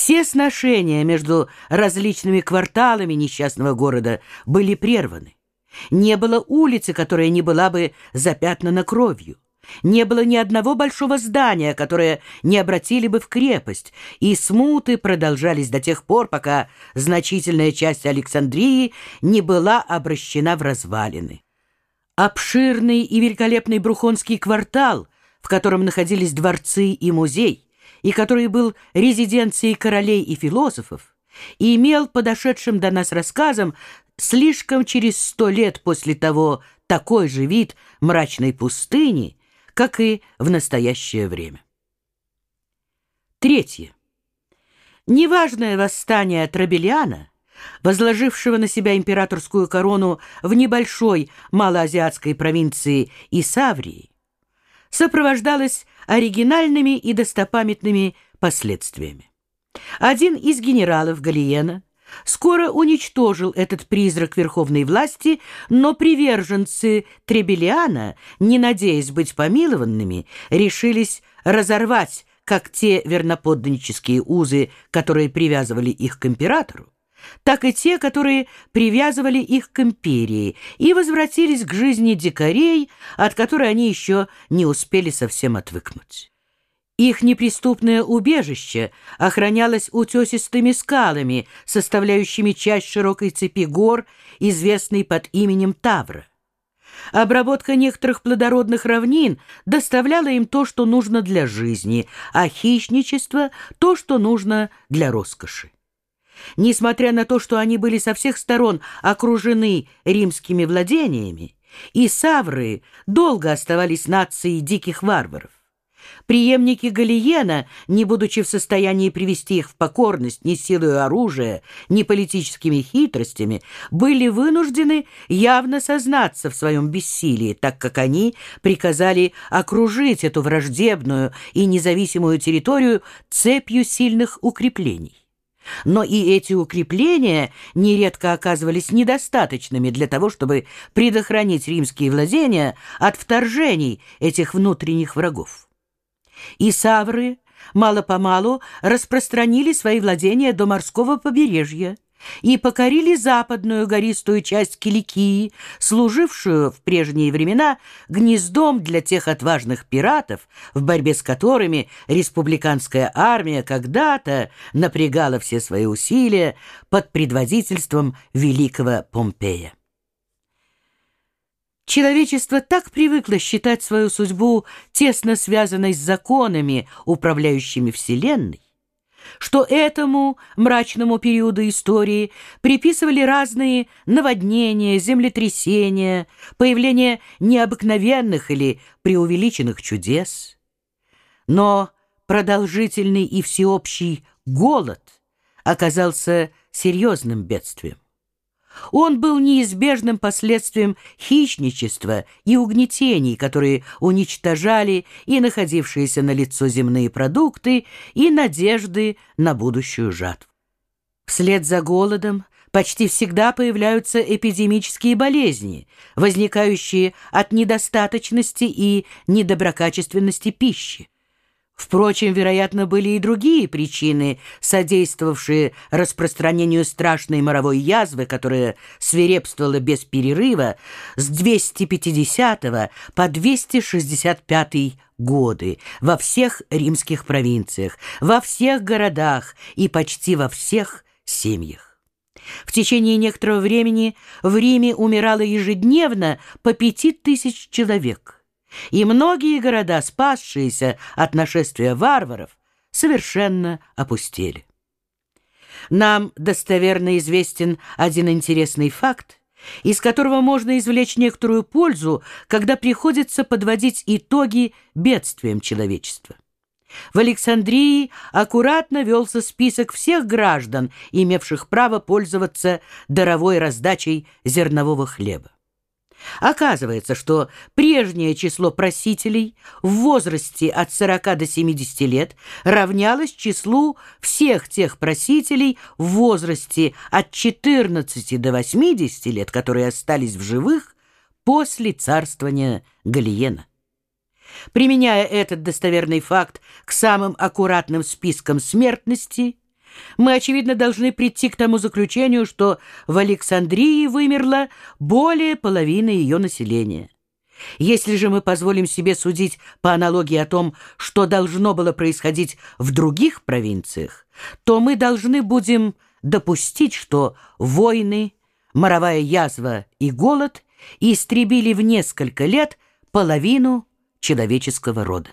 Все сношения между различными кварталами несчастного города были прерваны. Не было улицы, которая не была бы запятнана кровью. Не было ни одного большого здания, которое не обратили бы в крепость, и смуты продолжались до тех пор, пока значительная часть Александрии не была обращена в развалины. Обширный и великолепный Брухонский квартал, в котором находились дворцы и музей, и который был резиденцией королей и философов, и имел подошедшим до нас рассказом слишком через сто лет после того такой же вид мрачной пустыни, как и в настоящее время. Третье. Неважное восстание Трабелиана, возложившего на себя императорскую корону в небольшой малоазиатской провинции Исаврии, сопровождалось оригинальными и достопамятными последствиями. Один из генералов Галиена скоро уничтожил этот призрак верховной власти, но приверженцы Требелиана, не надеясь быть помилованными, решились разорвать как те верноподданнические узы, которые привязывали их к императору, так и те, которые привязывали их к империи, и возвратились к жизни дикарей, от которой они еще не успели совсем отвыкнуть. Их неприступное убежище охранялось утесистыми скалами, составляющими часть широкой цепи гор, известной под именем Тавра. Обработка некоторых плодородных равнин доставляла им то, что нужно для жизни, а хищничество — то, что нужно для роскоши. Несмотря на то, что они были со всех сторон окружены римскими владениями, и савры долго оставались нацией диких варваров. Приемники Галиена, не будучи в состоянии привести их в покорность ни силой оружия, ни политическими хитростями, были вынуждены явно сознаться в своем бессилии, так как они приказали окружить эту враждебную и независимую территорию цепью сильных укреплений. Но и эти укрепления нередко оказывались недостаточными для того, чтобы предохранить римские владения от вторжений этих внутренних врагов. И савры мало-помалу распространили свои владения до морского побережья, и покорили западную гористую часть Киликии, служившую в прежние времена гнездом для тех отважных пиратов, в борьбе с которыми республиканская армия когда-то напрягала все свои усилия под предводительством великого Помпея. Человечество так привыкло считать свою судьбу тесно связанной с законами, управляющими Вселенной, что этому мрачному периоду истории приписывали разные наводнения, землетрясения, появление необыкновенных или преувеличенных чудес. Но продолжительный и всеобщий голод оказался серьезным бедствием. Он был неизбежным последствием хищничества и угнетений, которые уничтожали и находившиеся на лицо земные продукты, и надежды на будущую жатву. Вслед за голодом почти всегда появляются эпидемические болезни, возникающие от недостаточности и недоброкачественности пищи. Впрочем, вероятно, были и другие причины, содействовавшие распространению страшной моровой язвы, которая свирепствовала без перерыва с 250 по 265 годы во всех римских провинциях, во всех городах и почти во всех семьях. В течение некоторого времени в Риме умирало ежедневно по пяти тысяч человек – и многие города, спасшиеся от нашествия варваров, совершенно опустели. Нам достоверно известен один интересный факт, из которого можно извлечь некоторую пользу, когда приходится подводить итоги бедствиям человечества. В Александрии аккуратно велся список всех граждан, имевших право пользоваться даровой раздачей зернового хлеба. Оказывается, что прежнее число просителей в возрасте от 40 до 70 лет равнялось числу всех тех просителей в возрасте от 14 до 80 лет, которые остались в живых после царствования Галиена. Применяя этот достоверный факт к самым аккуратным спискам смертности, Мы, очевидно, должны прийти к тому заключению, что в Александрии вымерло более половины ее населения. Если же мы позволим себе судить по аналогии о том, что должно было происходить в других провинциях, то мы должны будем допустить, что войны, моровая язва и голод истребили в несколько лет половину человеческого рода.